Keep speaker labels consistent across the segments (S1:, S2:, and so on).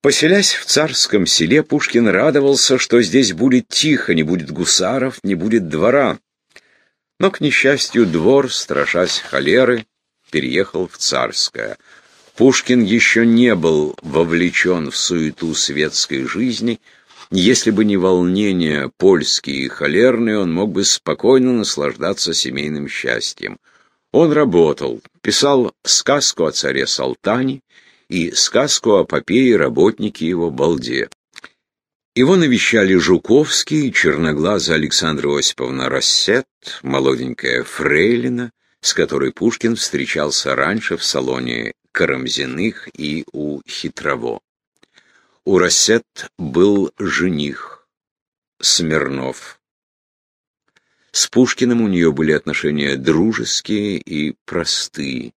S1: Поселясь в царском селе, Пушкин радовался, что здесь будет тихо, не будет гусаров, не будет двора. Но, к несчастью, двор, страшась холеры, переехал в царское. Пушкин еще не был вовлечен в суету светской жизни. Если бы не волнения польские и холерные, он мог бы спокойно наслаждаться семейным счастьем. Он работал, писал сказку о царе Салтане, и сказку о попе и работнике его балде. Его навещали Жуковский, черноглазая Александра Осиповна Рассет, молоденькая Фрейлина, с которой Пушкин встречался раньше в салоне Карамзиных и у Хитрово. У Рассет был жених, Смирнов. С Пушкиным у нее были отношения дружеские и простые.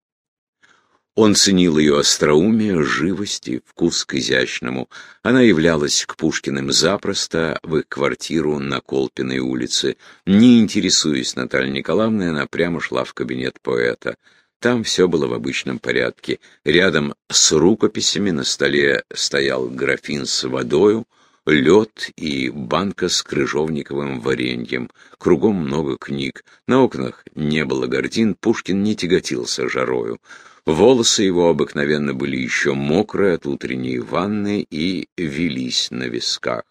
S1: Он ценил ее остроумие, живость и вкус к изящному. Она являлась к Пушкиным запросто в их квартиру на Колпиной улице. Не интересуясь Натальей Николаевной, она прямо шла в кабинет поэта. Там все было в обычном порядке. Рядом с рукописями на столе стоял графин с водою, лед и банка с крыжовниковым вареньем. Кругом много книг. На окнах не было гордин, Пушкин не тяготился жарою. Волосы его обыкновенно были еще мокрые от утренней ванны и велись на висках.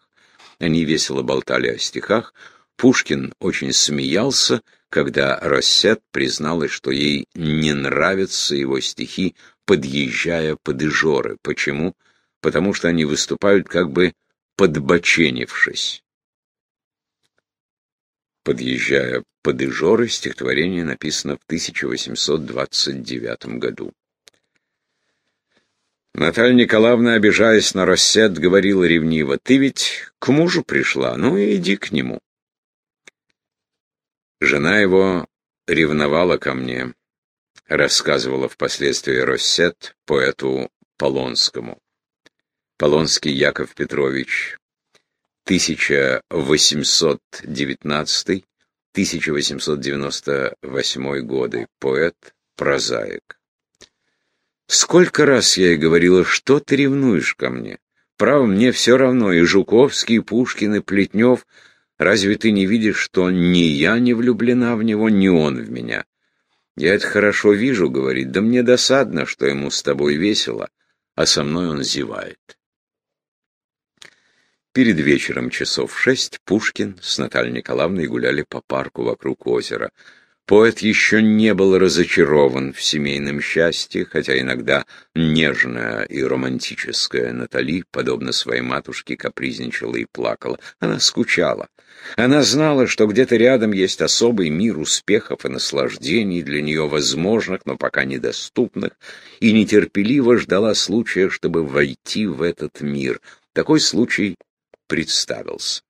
S1: Они весело болтали о стихах. Пушкин очень смеялся, когда Рассет призналась, что ей не нравятся его стихи, подъезжая под Ижоры. Почему? Потому что они выступают как бы подбоченившись. Подъезжая под Ижоры, стихотворение написано в 1829 году. Наталья Николаевна, обижаясь на Рассет, говорила ревниво, «Ты ведь к мужу пришла, ну и иди к нему». Жена его ревновала ко мне, рассказывала впоследствии Рассет поэту Полонскому. Полонский Яков Петрович 1819-1898 годы, поэт, прозаик. Сколько раз я ей говорила, что ты ревнуешь ко мне? Право, мне все равно, и Жуковский, и Пушкин, и Плетнев. Разве ты не видишь, что ни я не влюблена в него, ни он в меня? Я это хорошо вижу, говорит, да мне досадно, что ему с тобой весело, а со мной он зевает. Перед вечером часов шесть Пушкин с Натальей Николаевной гуляли по парку вокруг озера. Поэт еще не был разочарован в семейном счастье, хотя иногда нежная и романтическая Натали, подобно своей матушке, капризничала и плакала. Она скучала. Она знала, что где-то рядом есть особый мир успехов и наслаждений для нее возможных, но пока недоступных, и нетерпеливо ждала случая, чтобы войти в этот мир. Такой случай представился.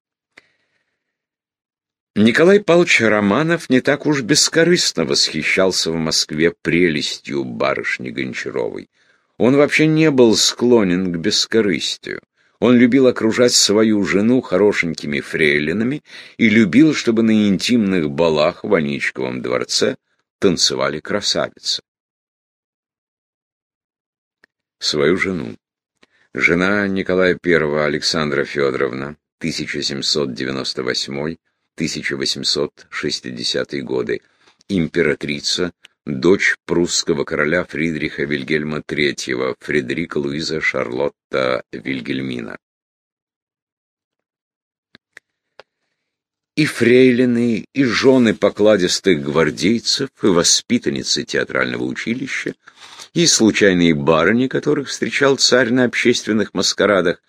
S1: Николай Павлович Романов не так уж бескорыстно восхищался в Москве прелестью барышни Гончаровой. Он вообще не был склонен к бескорыстию. Он любил окружать свою жену хорошенькими фрейлинами и любил, чтобы на интимных балах в Аничковом дворце танцевали красавицы. Свою жену Жена Николая I Александра Федоровна, 1798-1860 годы, императрица, дочь прусского короля Фридриха Вильгельма III, Фредерика Луиза Шарлотта Вильгельмина. И фрейлины, и жены покладистых гвардейцев, и воспитанницы театрального училища — и случайные барыни, которых встречал царь на общественных маскарадах,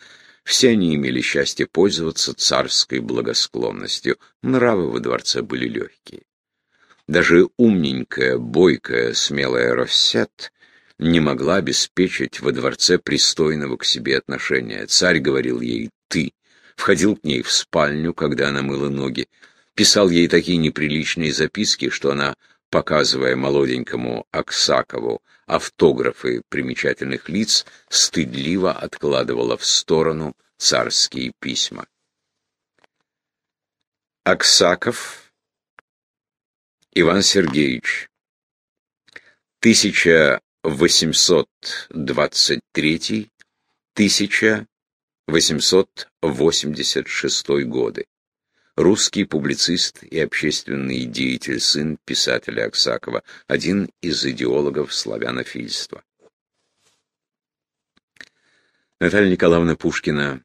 S1: все они имели счастье пользоваться царской благосклонностью. Нравы во дворце были легкие. Даже умненькая, бойкая, смелая Россет не могла обеспечить во дворце пристойного к себе отношения. Царь говорил ей «ты», входил к ней в спальню, когда она мыла ноги, писал ей такие неприличные записки, что она, показывая молоденькому Аксакову автографы примечательных лиц, стыдливо откладывала в сторону царские письма. Аксаков Иван Сергеевич 1823 1886 годы. Русский публицист и общественный деятель, сын писателя Аксакова, один из идеологов славянофильства. Наталья Николаевна Пушкина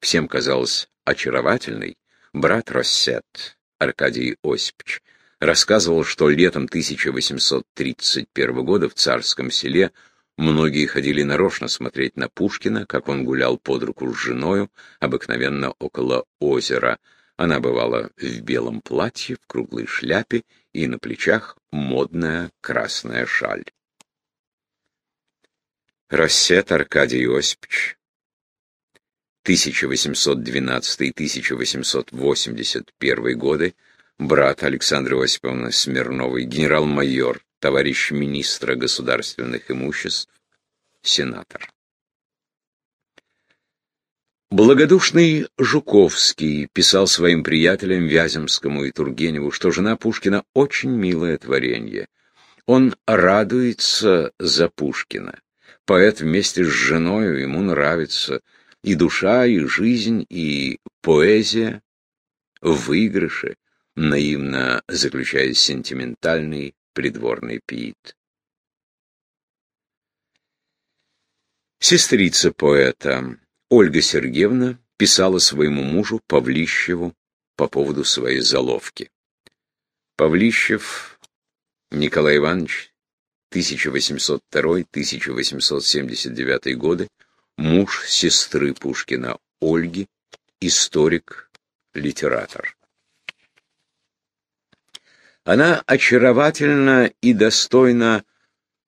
S1: всем казалась очаровательной. Брат Рассет, Аркадий Осипович, рассказывал, что летом 1831 года в Царском селе многие ходили нарочно смотреть на Пушкина, как он гулял под руку с женою, обыкновенно около озера. Она бывала в белом платье, в круглой шляпе и на плечах модная красная шаль. Рассет Аркадий Осипович, 1812-1881 годы, брат Александры Осиповны Смирновой, генерал-майор, товарищ министра государственных имуществ, сенатор. Благодушный Жуковский писал своим приятелям Вяземскому и Тургеневу, что жена Пушкина очень милое творение. Он радуется за Пушкина. Поэт вместе с женой ему нравится и душа, и жизнь, и поэзия в выигрыше, наивно заключая сентиментальный придворный пиит. Сестрица поэта Ольга Сергеевна писала своему мужу Павлищеву по поводу своей заловки. Павлищев Николай Иванович 1802-1879 годы, муж сестры Пушкина Ольги, историк, литератор. Она очаровательна и достойна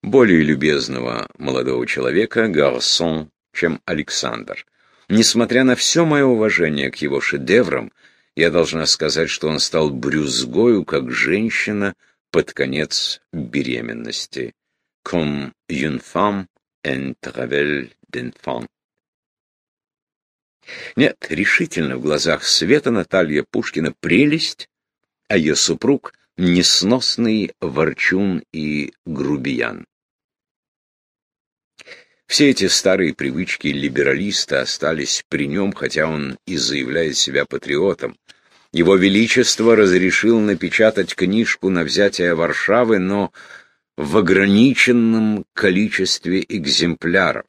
S1: более любезного молодого человека, Гарсон, чем Александр. Несмотря на все мое уважение к его шедеврам, я должна сказать, что он стал брюзгою, как женщина, под конец беременности. Comme une femme en travail d'enfant. Нет, решительно в глазах Света Наталья Пушкина прелесть, а ее супруг — несносный ворчун и грубиян. Все эти старые привычки либералиста остались при нем, хотя он и заявляет себя патриотом. Его Величество разрешил напечатать книжку на взятие Варшавы, но в ограниченном количестве экземпляров.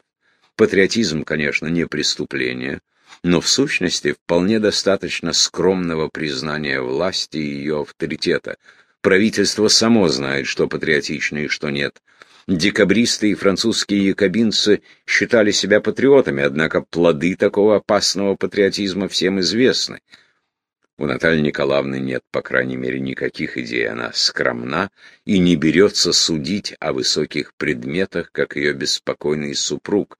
S1: Патриотизм, конечно, не преступление, но в сущности вполне достаточно скромного признания власти и ее авторитета. Правительство само знает, что патриотично и что нет. Декабристы и французские якобинцы считали себя патриотами, однако плоды такого опасного патриотизма всем известны. У Натальи Николаевны нет, по крайней мере, никаких идей. Она скромна и не берется судить о высоких предметах, как ее беспокойный супруг.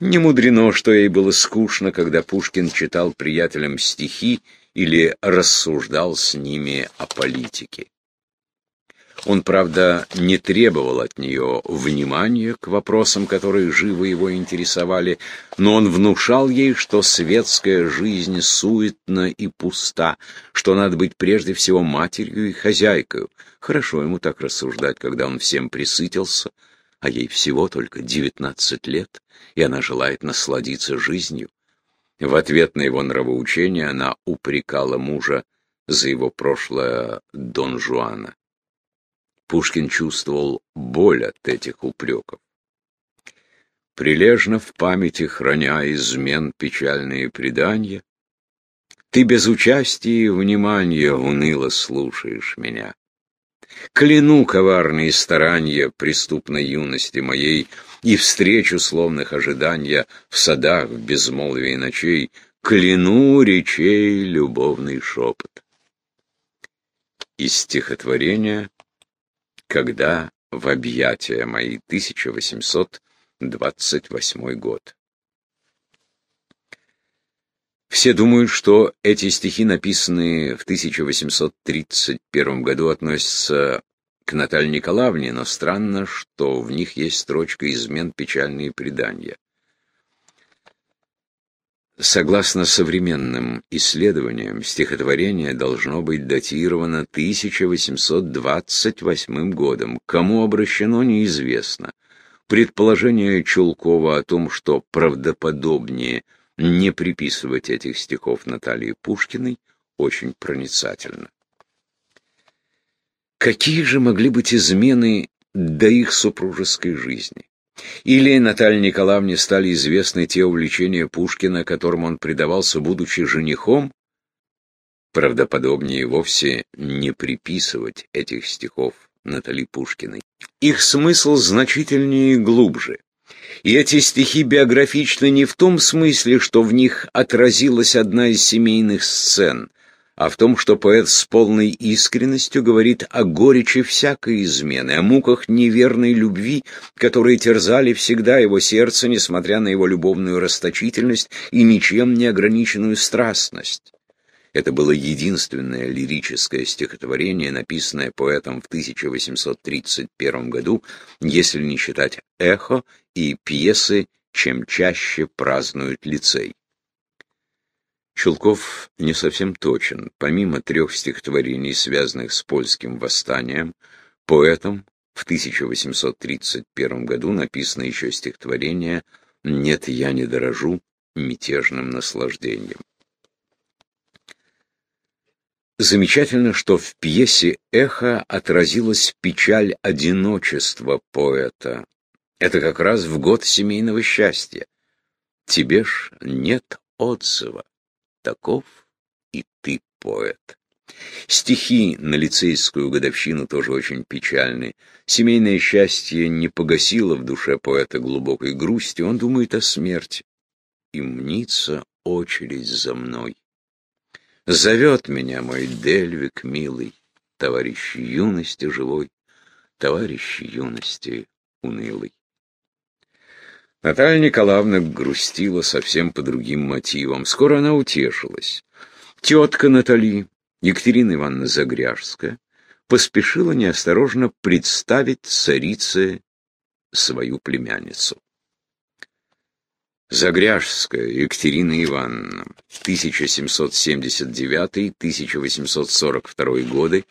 S1: Не мудрено, что ей было скучно, когда Пушкин читал приятелям стихи или рассуждал с ними о политике. Он, правда, не требовал от нее внимания к вопросам, которые живо его интересовали, но он внушал ей, что светская жизнь суетна и пуста, что надо быть прежде всего матерью и хозяйкой. Хорошо ему так рассуждать, когда он всем присытился, а ей всего только девятнадцать лет, и она желает насладиться жизнью. В ответ на его нравоучение она упрекала мужа за его прошлое Дон Жуана. Пушкин чувствовал боль от этих упреков. Прилежно в памяти храня измен печальные предания, Ты без участия и внимания уныло слушаешь меня. Кляну коварные старания преступной юности моей И встречу словных ожидания В садах в безмолвии ночей, Кляну речей любовный шепот. Из стихотворения когда в объятия мои 1828 год. Все думают, что эти стихи, написанные в 1831 году, относятся к Наталье Николаевне, но странно, что в них есть строчка «Измен печальные предания». Согласно современным исследованиям, стихотворение должно быть датировано 1828 годом. Кому обращено, неизвестно. Предположение Чулкова о том, что правдоподобнее не приписывать этих стихов Наталье Пушкиной, очень проницательно. Какие же могли быть измены до их супружеской жизни? Или Наталье Николаевне стали известны те увлечения Пушкина, которым он предавался, будучи женихом? Правдоподобнее вовсе не приписывать этих стихов Натали Пушкиной. Их смысл значительнее и глубже. И эти стихи биографичны не в том смысле, что в них отразилась одна из семейных сцен, а в том, что поэт с полной искренностью говорит о горечи всякой измены, о муках неверной любви, которые терзали всегда его сердце, несмотря на его любовную расточительность и ничем не ограниченную страстность. Это было единственное лирическое стихотворение, написанное поэтом в 1831 году, если не считать «Эхо» и пьесы «Чем чаще празднуют лицей». Чулков не совсем точен. Помимо трех стихотворений, связанных с польским восстанием, поэтом в 1831 году написано еще стихотворение «Нет, я не дорожу мятежным наслаждением». Замечательно, что в пьесе «Эхо» отразилась печаль одиночества поэта. Это как раз в год семейного счастья. Тебе ж нет отзыва. Таков и ты поэт. Стихи на лицейскую годовщину тоже очень печальны. Семейное счастье не погасило в душе поэта глубокой грусти, он думает о смерти. И мнится очередь за мной. Зовет меня мой Дельвик милый, товарищ юности живой, товарищ юности унылый. Наталья Николаевна грустила совсем по другим мотивам. Скоро она утешилась. Тетка Натали, Екатерина Ивановна Загряжская, поспешила неосторожно представить царице свою племянницу. Загряжская Екатерина Ивановна, 1779-1842 годы,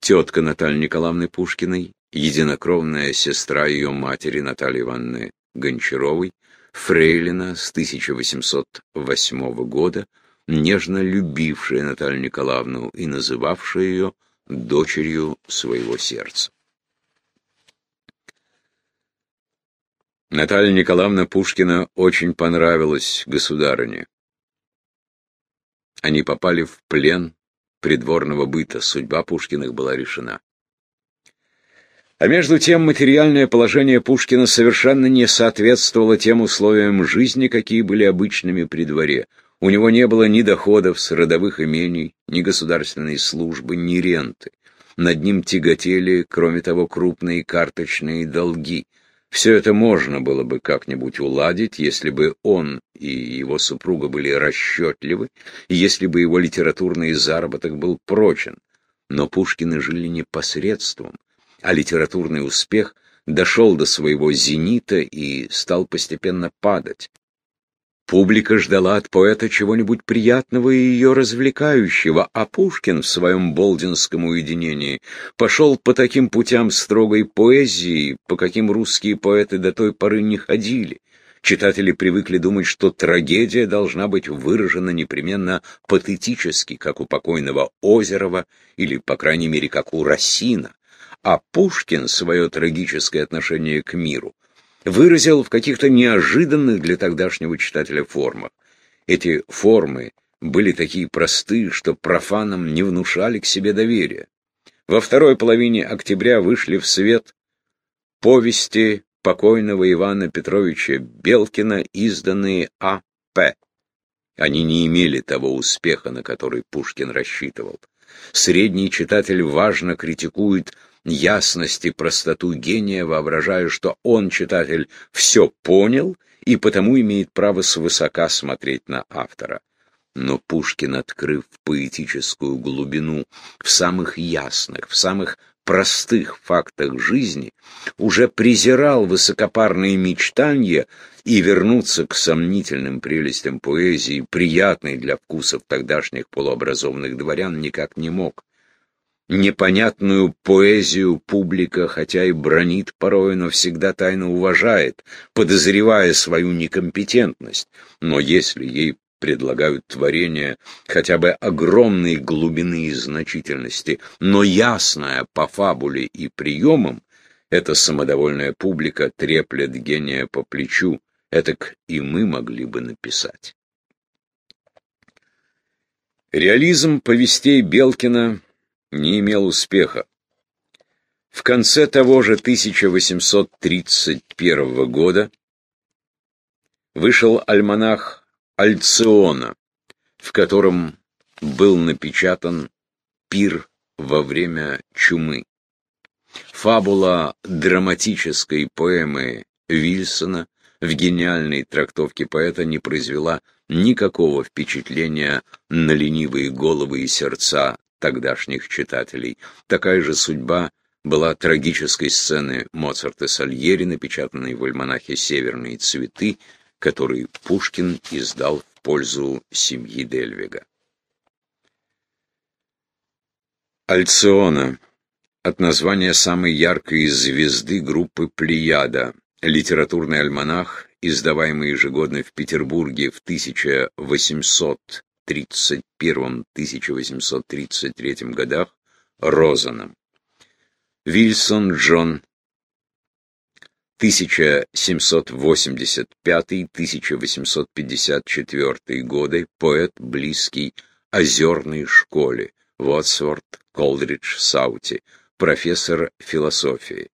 S1: тетка Натальи Николаевны Пушкиной, единокровная сестра ее матери Натальи Ивановны Гончаровой, фрейлина с 1808 года, нежно любившая Наталью Николаевну и называвшая ее дочерью своего сердца. Наталья Николаевна Пушкина очень понравилась государыне. Они попали в плен придворного быта, судьба Пушкиных была решена. А между тем материальное положение Пушкина совершенно не соответствовало тем условиям жизни, какие были обычными при дворе. У него не было ни доходов с родовых имений, ни государственной службы, ни ренты. Над ним тяготели, кроме того, крупные карточные долги. Все это можно было бы как-нибудь уладить, если бы он и его супруга были расчетливы, и если бы его литературный заработок был прочен. Но Пушкины жили не посредством, а литературный успех дошел до своего зенита и стал постепенно падать. Публика ждала от поэта чего-нибудь приятного и ее развлекающего, а Пушкин в своем болдинском уединении пошел по таким путям строгой поэзии, по каким русские поэты до той поры не ходили. Читатели привыкли думать, что трагедия должна быть выражена непременно патетически, как у покойного Озерова или, по крайней мере, как у Рассина а Пушкин свое трагическое отношение к миру выразил в каких-то неожиданных для тогдашнего читателя формах. Эти формы были такие простые, что профанам не внушали к себе доверия. Во второй половине октября вышли в свет повести покойного Ивана Петровича Белкина, изданные А.П. Они не имели того успеха, на который Пушкин рассчитывал. Средний читатель важно критикует ясность и простоту гения, воображая, что он, читатель, все понял и потому имеет право свысока смотреть на автора. Но Пушкин, открыв поэтическую глубину в самых ясных, в самых простых фактах жизни, уже презирал высокопарные мечтания и вернуться к сомнительным прелестям поэзии, приятной для вкусов тогдашних полуобразованных дворян, никак не мог. Непонятную поэзию публика, хотя и бронит порой, но всегда тайно уважает, подозревая свою некомпетентность. Но если ей предлагают творение хотя бы огромной глубины и значительности, но ясное по фабуле и приемам, эта самодовольная публика треплет гения по плечу, этак и мы могли бы написать. Реализм повестей Белкина не имел успеха. В конце того же 1831 года вышел альманах Альциона, в котором был напечатан «Пир во время чумы». Фабула драматической поэмы Вильсона в гениальной трактовке поэта не произвела никакого впечатления на ленивые головы и сердца тогдашних читателей. Такая же судьба была трагической сцены Моцарта Сальери, напечатанной в альманахе «Северные цветы», который Пушкин издал в пользу семьи Дельвига. Альциона от названия самой яркой звезды группы «Плеяда», литературный альманах, издаваемый ежегодно в Петербурге в 1800 1831-1833 годах Розаном. Вильсон Джон 1785-1854 годы, поэт, близкий озерной школе, Вотсворт, Колдридж, Саути, профессор философии.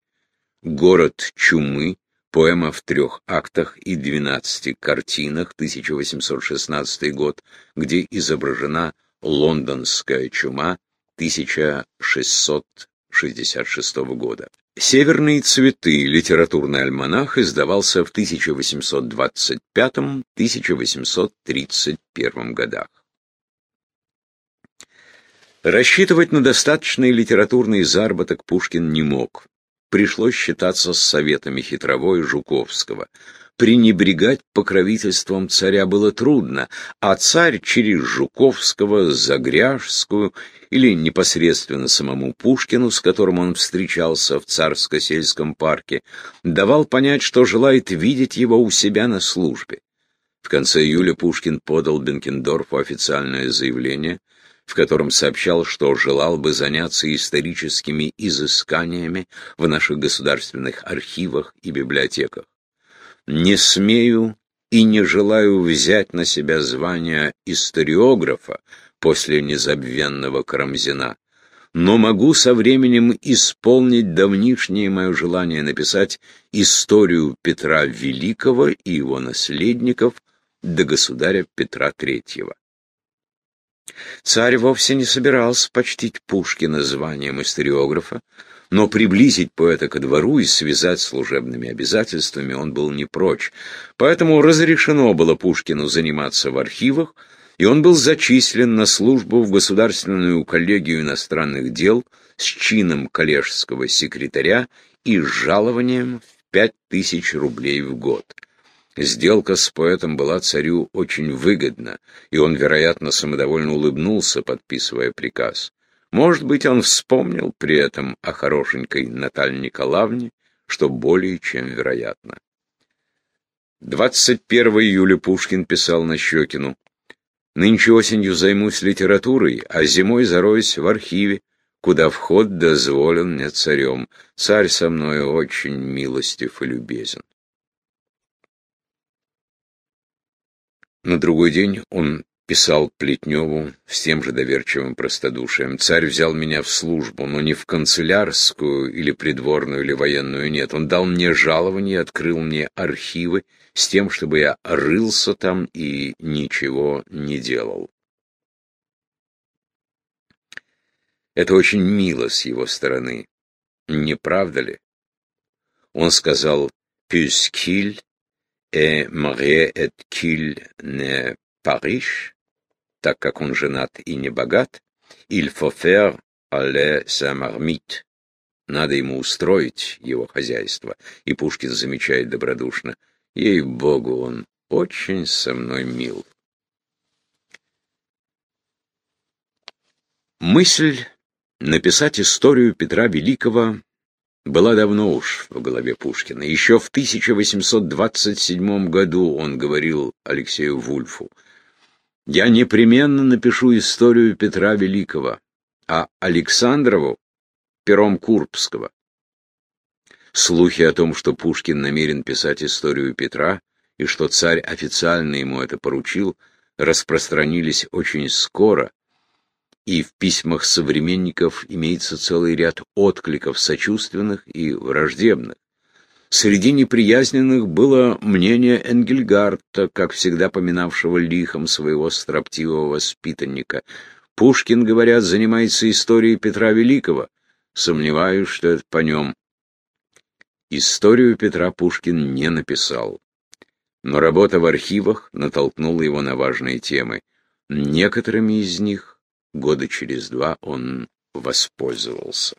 S1: Город чумы, Поэма в трех актах и двенадцати картинах, 1816 год, где изображена лондонская чума 1666 года. «Северные цветы» литературный альманах издавался в 1825-1831 годах. Рассчитывать на достаточный литературный заработок Пушкин не мог пришлось считаться с советами Хитрово и Жуковского. Пренебрегать покровительством царя было трудно, а царь через Жуковского, Загряжскую или непосредственно самому Пушкину, с которым он встречался в царско-сельском парке, давал понять, что желает видеть его у себя на службе. В конце июля Пушкин подал Бенкендорфу официальное заявление, в котором сообщал, что желал бы заняться историческими изысканиями в наших государственных архивах и библиотеках. «Не смею и не желаю взять на себя звание историографа после незабвенного Карамзина, но могу со временем исполнить давнишнее мое желание написать историю Петра Великого и его наследников до государя Петра Третьего. Царь вовсе не собирался почтить Пушкина званием историографа, но приблизить поэта ко двору и связать служебными обязательствами он был не прочь. Поэтому разрешено было Пушкину заниматься в архивах, и он был зачислен на службу в Государственную коллегию иностранных дел с чином коллежского секретаря и жалованием в пять тысяч рублей в год. Сделка с поэтом была царю очень выгодна, и он, вероятно, самодовольно улыбнулся, подписывая приказ. Может быть, он вспомнил при этом о хорошенькой Наталье Николаевне, что более чем вероятно. 21 июля Пушкин писал на Щекину. «Нынче осенью займусь литературой, а зимой зароюсь в архиве, куда вход дозволен мне царем. Царь со мной очень милостив и любезен». На другой день он писал Плетневу с тем же доверчивым простодушием. «Царь взял меня в службу, но не в канцелярскую или придворную или военную, нет. Он дал мне жалование, открыл мне архивы с тем, чтобы я рылся там и ничего не делал». Это очень мило с его стороны, не правда ли? Он сказал «Пюскиль et marié et qu'il ne pas riche, так как он женат и не богат, il faut faire sa marmite. Надо ему устроить его хозяйство. И Пушкин замечает добродушно, ей-богу, он очень со мной мил. Мысль Написать историю Петра Великого была давно уж в голове Пушкина. Еще в 1827 году он говорил Алексею Вульфу, «Я непременно напишу историю Петра Великого, а Александрову — пером Курбского». Слухи о том, что Пушкин намерен писать историю Петра, и что царь официально ему это поручил, распространились очень скоро, и в письмах современников имеется целый ряд откликов сочувственных и враждебных. Среди неприязненных было мнение Энгельгарта, как всегда поминавшего лихом своего строптивого воспитанника. Пушкин, говорят, занимается историей Петра Великого. Сомневаюсь, что это по нем. Историю Петра Пушкин не написал. Но работа в архивах натолкнула его на важные темы. Некоторыми из них года через два он воспользовался.